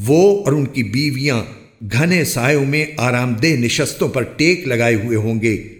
वो और उनकी बीवियाँ घने सायों में आरामदेह निशस्तों पर टेक लगाए हुए होंगे।